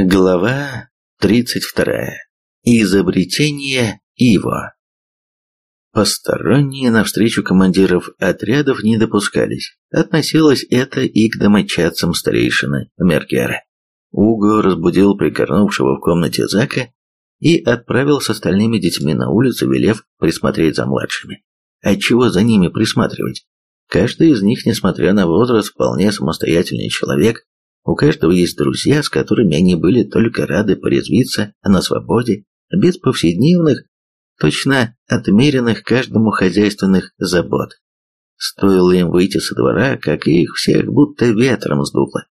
Глава 32. Изобретение Иво. Посторонние навстречу командиров отрядов не допускались. Относилось это и к домочадцам старейшины Мергера. Уго разбудил прикорнувшего в комнате Зака и отправил с остальными детьми на улицу, велев присмотреть за младшими. Отчего за ними присматривать? Каждый из них, несмотря на возраст, вполне самостоятельный человек, у каждого есть друзья, с которыми они были только рады порезвиться на свободе, без повседневных, точно отмеренных каждому хозяйственных забот. Стоило им выйти со двора, как их всех будто ветром сдуло.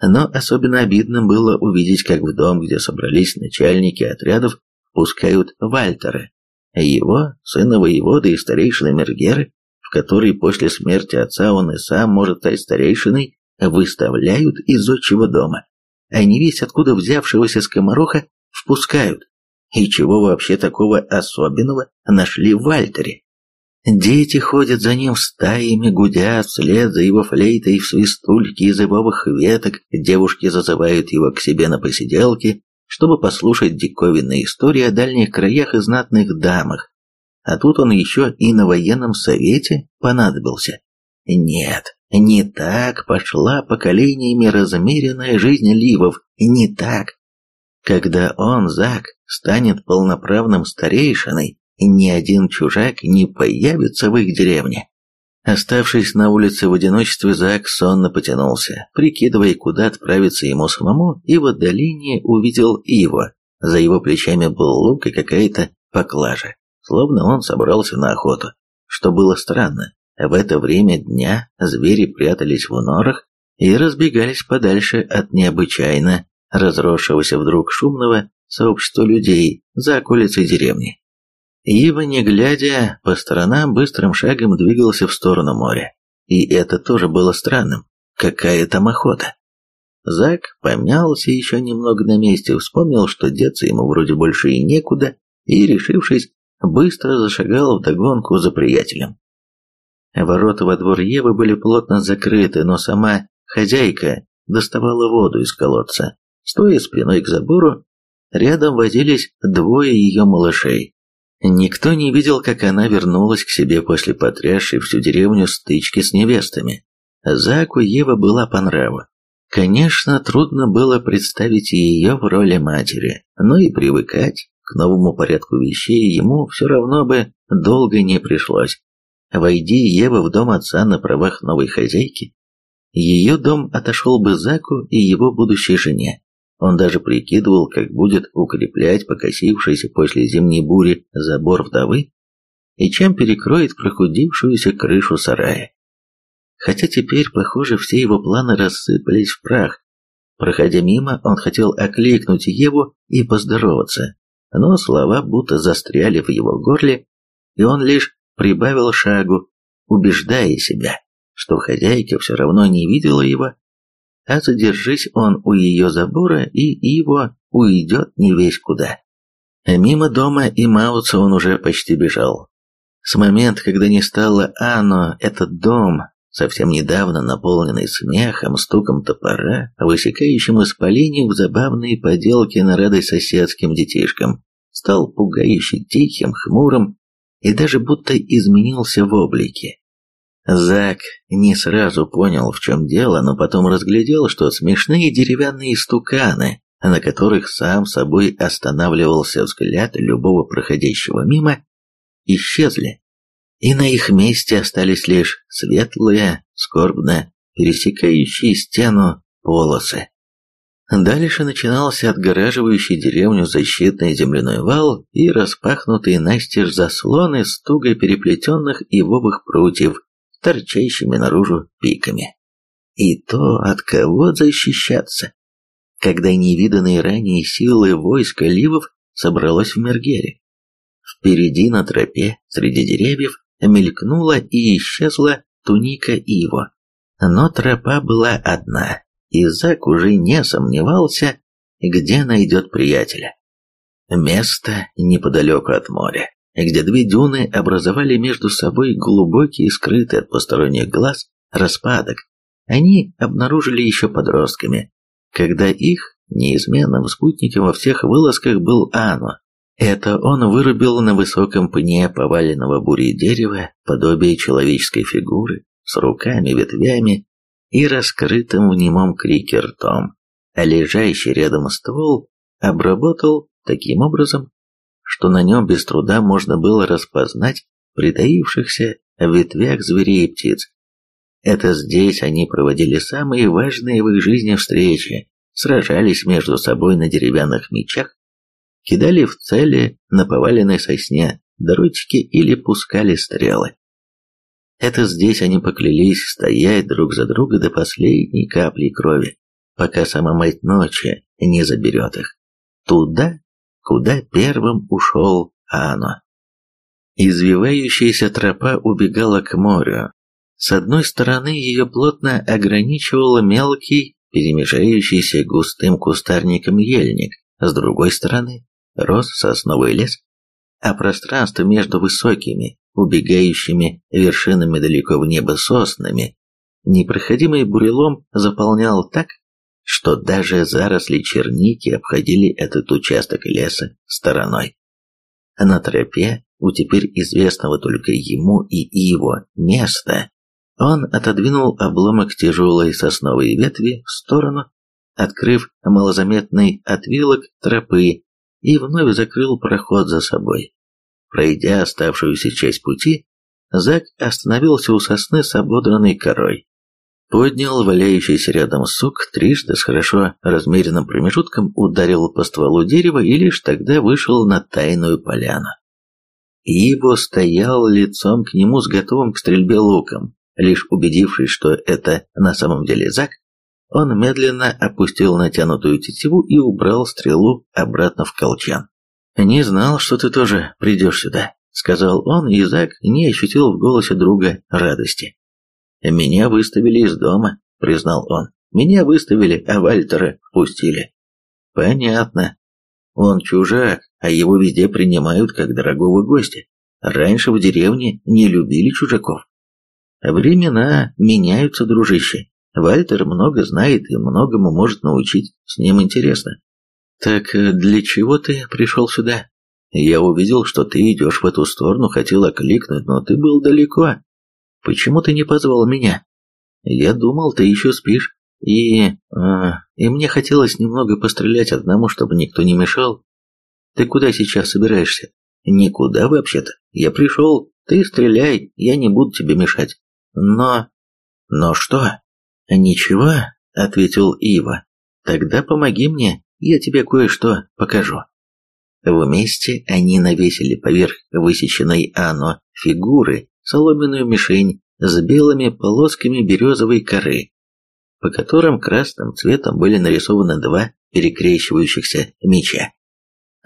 Но особенно обидно было увидеть, как в дом, где собрались начальники отрядов, пускают Вальтера, его, сына воевода и старейшины Мергеры, в который после смерти отца он и сам может стать старейшиной, выставляют из отчего дома, а не весь откуда взявшегося скомороха впускают. И чего вообще такого особенного нашли в Вальтере? Дети ходят за ним стаями, гудят вслед за его флейтой в свистульке из ивовых веток, девушки зазывают его к себе на посиделки, чтобы послушать диковинные истории о дальних краях и знатных дамах. А тут он еще и на военном совете понадобился. Нет, не так пошла поколениями размеренная жизнь Ливов, не так. Когда он, Зак, станет полноправным старейшиной, ни один чужак не появится в их деревне. Оставшись на улице в одиночестве, Зак сонно потянулся, прикидывая, куда отправиться ему самому, и в отдалении увидел его. За его плечами был лук и какая-то поклажа, словно он собрался на охоту, что было странно. В это время дня звери прятались в норах и разбегались подальше от необычайно разросшегося вдруг шумного сообщества людей за околицей деревни. Ива, не глядя по сторонам, быстрым шагом двигался в сторону моря. И это тоже было странным. Какая там охота? Зак помялся еще немного на месте, вспомнил, что деться ему вроде больше и некуда, и, решившись, быстро зашагал вдогонку за приятелем. Ворота во двор Евы были плотно закрыты, но сама хозяйка доставала воду из колодца. Стоя спиной к забору, рядом возились двое ее малышей. Никто не видел, как она вернулась к себе после потрясшей всю деревню стычки с невестами. Заку Ева была по нраву. Конечно, трудно было представить ее в роли матери, но и привыкать к новому порядку вещей ему все равно бы долго не пришлось. Войди Ева в дом отца на правах новой хозяйки, ее дом отошел бы Заку и его будущей жене. Он даже прикидывал, как будет укреплять покосившийся после зимней бури забор вдовы и чем перекроет прохудившуюся крышу сарая. Хотя теперь, похоже, все его планы рассыпались в прах. Проходя мимо, он хотел окликнуть Еву и поздороваться, но слова будто застряли в его горле, и он лишь прибавил шагу, убеждая себя, что хозяйка все равно не видела его, а задержись он у ее забора, и его уйдет не весь куда. Мимо дома и Мауца он уже почти бежал. С момента, когда не стало Ано, этот дом, совсем недавно наполненный смехом, стуком топора, высекающим из поленьев забавные поделки на радость соседским детишкам, стал пугающе тихим, хмурым и даже будто изменился в облике. Зак не сразу понял, в чем дело, но потом разглядел, что смешные деревянные стуканы, на которых сам собой останавливался взгляд любого проходящего мимо, исчезли, и на их месте остались лишь светлые, скорбно пересекающие стену полосы. Дальше начинался отгораживающий деревню защитный земляной вал и распахнутые настежь заслоны с туго переплетенных ивовых прутьев, торчащими наружу пиками. И то, от кого защищаться, когда невиданные ранее силы войска ливов собралось в Мергере. Впереди на тропе, среди деревьев, мелькнула и исчезла туника Иво. Но тропа была одна, и Зак уже не сомневался, где найдет приятеля. Место неподалеку от моря, где две дюны образовали между собой глубокий и скрытый от посторонних глаз распадок. Они обнаружили еще подростками, когда их Неизменным спутником во всех вылазках был Ано. Это он вырубил на высоком пне поваленного бурей дерева подобие человеческой фигуры с руками, ветвями и раскрытым в немом крике ртом, а лежащий рядом ствол обработал таким образом, что на нем без труда можно было распознать притаившихся в ветвях зверей и птиц. Это здесь они проводили самые важные в их жизни встречи, сражались между собой на деревянных мечах, кидали в цели на поваленной сосне дротики или пускали стрелы. Это здесь они поклялись стоять друг за друга до последней капли крови, пока сама мать ночи не заберет их. Туда, куда первым ушел Ано. Извивающаяся тропа убегала к морю. С одной стороны ее плотно ограничивал мелкий, перемежающийся густым кустарником ельник, с другой стороны рос сосновый лес, а пространство между высокими, убегающими вершинами далеко в небо соснами, непроходимый бурелом заполнял так, что даже заросли черники обходили этот участок леса стороной. На тропе у теперь известного только ему и его места, он отодвинул обломок тяжелой сосновой ветви в сторону, открыв малозаметный отвилок тропы и вновь закрыл проход за собой. Пройдя оставшуюся часть пути, Зак остановился у сосны с ободранной корой. Поднял валяющийся рядом сук, трижды с хорошо размеренным промежутком ударил по стволу дерева и лишь тогда вышел на тайную поляну. Иво стоял лицом к нему с готовым к стрельбе луком. Лишь убедившись, что это на самом деле Зак, он медленно опустил натянутую тетиву и убрал стрелу обратно в колчан. «Не знал, что ты тоже придешь сюда», — сказал он, и Зак не ощутил в голосе друга радости. «Меня выставили из дома», — признал он. «Меня выставили, а Вальтера впустили». «Понятно. Он чужак, а его везде принимают как дорогого гостя. Раньше в деревне не любили чужаков». «Времена меняются, дружище. Вальтер много знает и многому может научить, с ним интересно. Так э, для чего ты пришел сюда? Я увидел, что ты идешь в эту сторону, хотел окликнуть, но ты был далеко. Почему ты не позвал меня? Я думал, ты еще спишь. И... Э, и мне хотелось немного пострелять одному, чтобы никто не мешал. Ты куда сейчас собираешься? Никуда вообще-то. Я пришел, ты стреляй, я не буду тебе мешать. Но... Но что? «Ничего», — ответил Ива. «Тогда помоги мне, я тебе кое-что покажу». Вместе они навесили поверх высеченной Ано фигуры соломенную мишень с белыми полосками березовой коры, по которым красным цветом были нарисованы два перекрещивающихся меча.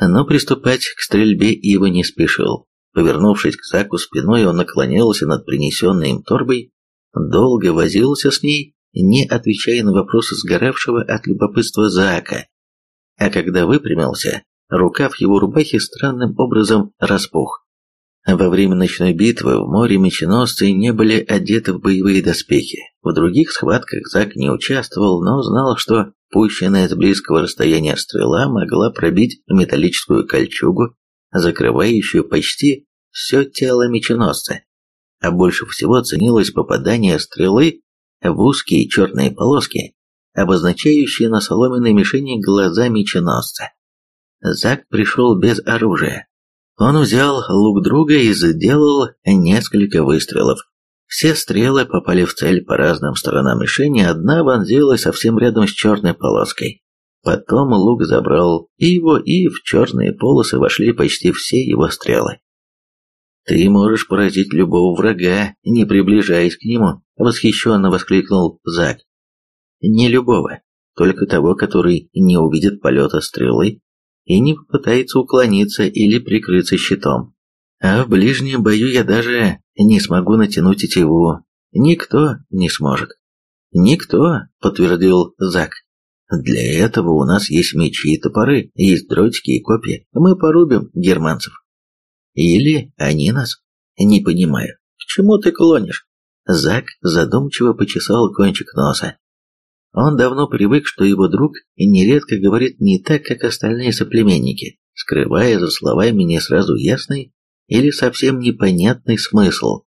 Но приступать к стрельбе Ива не спешил. Повернувшись к Заку спиной, он наклонился над принесенной им торбой, долго возился с ней не отвечая на вопросы сгоравшего от любопытства Заака. А когда выпрямился, рукав его рубахи странным образом распух. Во время ночной битвы в море меченосцы не были одеты в боевые доспехи. В других схватках Зак не участвовал, но знал, что пущенная с близкого расстояния стрела могла пробить металлическую кольчугу, закрывающую почти все тело меченосца. А больше всего ценилось попадание стрелы в узкие черные полоски, обозначающие на соломенной мишени глаза меченосца. Зак пришел без оружия. Он взял лук друга и сделал несколько выстрелов. Все стрелы попали в цель по разным сторонам мишени, одна вонзилась совсем рядом с черной полоской. Потом лук забрал его, и в черные полосы вошли почти все его стрелы. «Ты можешь поразить любого врага, не приближаясь к нему», — восхищенно воскликнул Зак. «Не любого, только того, который не увидит полета стрелы и не попытается уклониться или прикрыться щитом. А в ближнем бою я даже не смогу натянуть тетиву. Никто не сможет». «Никто», — подтвердил Зак. «Для этого у нас есть мечи и топоры, есть дротики и копья. Мы порубим германцев». Или они нас? Не понимаю. К чему ты клонишь? Зак задумчиво почесал кончик носа. Он давно привык, что его друг нередко говорит не так, как остальные соплеменники, скрывая за словами не сразу ясный или совсем непонятный смысл.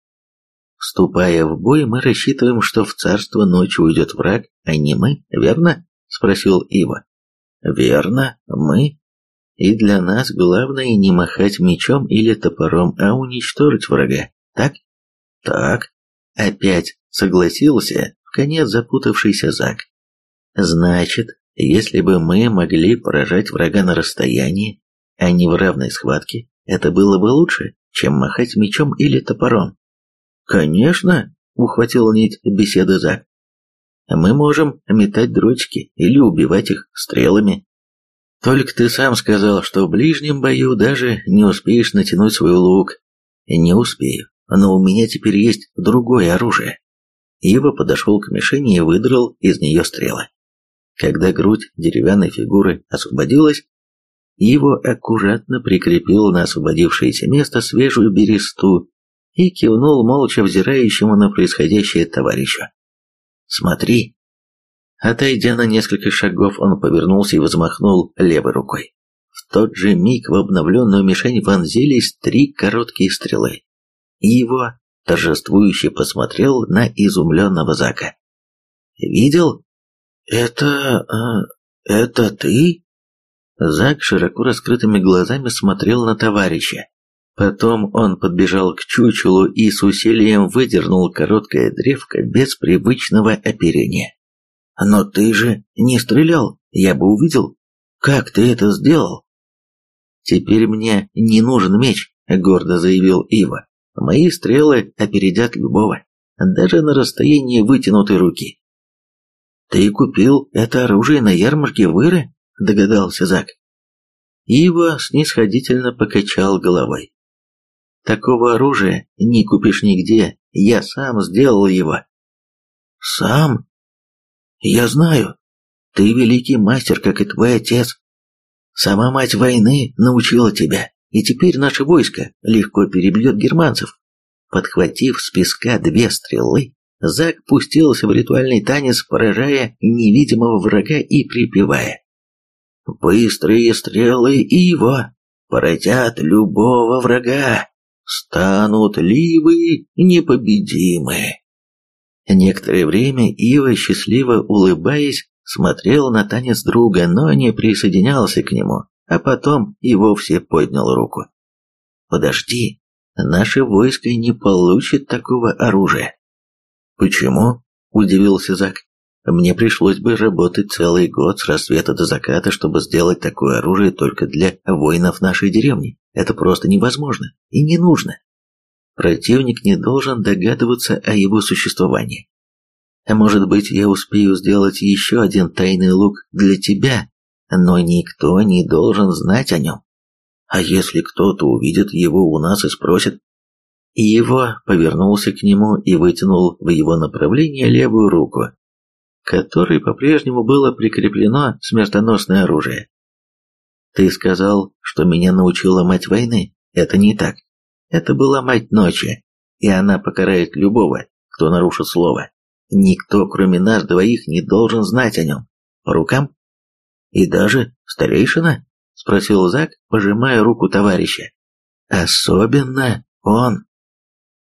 Вступая в бой, мы рассчитываем, что в царство ночью уйдет враг, а не мы, верно? Спросил Ива. Верно, мы. И для нас главное не махать мечом или топором, а уничтожить врага, так? Так. Опять согласился в конец запутавшийся Зак. Значит, если бы мы могли поражать врага на расстоянии, а не в равной схватке, это было бы лучше, чем махать мечом или топором. Конечно, ухватил нить беседы Зак. Мы можем метать дротики или убивать их стрелами. Только ты сам сказал, что в ближнем бою даже не успеешь натянуть свой лук. Не успею, но у меня теперь есть другое оружие. Ива подошел к мишени и выдрал из нее стрелы. Когда грудь деревянной фигуры освободилась, его аккуратно прикрепил на освободившееся место свежую бересту и кивнул молча взирающему на происходящее товарищу. «Смотри!» Отойдя на несколько шагов, он повернулся и взмахнул левой рукой. В тот же миг в обновленную мишень вонзились три короткие стрелы. И его торжествующе посмотрел на изумленного Зака. «Видел?» «Это... А, это ты?» Зак широко раскрытыми глазами смотрел на товарища. Потом он подбежал к чучелу и с усилием выдернул короткое древко без привычного оперения. «Но ты же не стрелял, я бы увидел. Как ты это сделал?» «Теперь мне не нужен меч», — гордо заявил Ива. «Мои стрелы опередят любого, даже на расстоянии вытянутой руки. «Ты купил это оружие на ярмарке Выры?» – догадался Зак. Ива снисходительно покачал головой. «Такого оружия не купишь нигде, я сам сделал его». «Сам? Я знаю. Ты великий мастер, как и твой отец. Сама мать войны научила тебя, и теперь наше войско легко перебьет германцев. Подхватив с песка две стрелы, Зак пустился в ритуальный танец, поражая невидимого врага и припевая. «Быстрые стрелы Ива поразят любого врага, станут ливы непобедимы». Некоторое время Ива, счастливо улыбаясь, смотрел на танец друга, но не присоединялся к нему, а потом и вовсе поднял руку. «Подожди, наше войско не получит такого оружия. «Почему?» – удивился Зак. «Мне пришлось бы работать целый год с рассвета до заката, чтобы сделать такое оружие только для воинов нашей деревни. Это просто невозможно и не нужно. Противник не должен догадываться о его существовании. А может быть, я успею сделать еще один тайный лук для тебя, но никто не должен знать о нем. А если кто-то увидит его у нас и спросит, и его повернулся к нему и вытянул в его направлении левую руку, которой по-прежнему было прикреплено смертоносное оружие. «Ты сказал, что меня научила мать войны. Это не так. Это была мать ночи, и она покарает любого, кто нарушит слово. Никто, кроме нас двоих, не должен знать о нем. По рукам? И даже старейшина?» — спросил Зак, пожимая руку товарища. «Особенно он».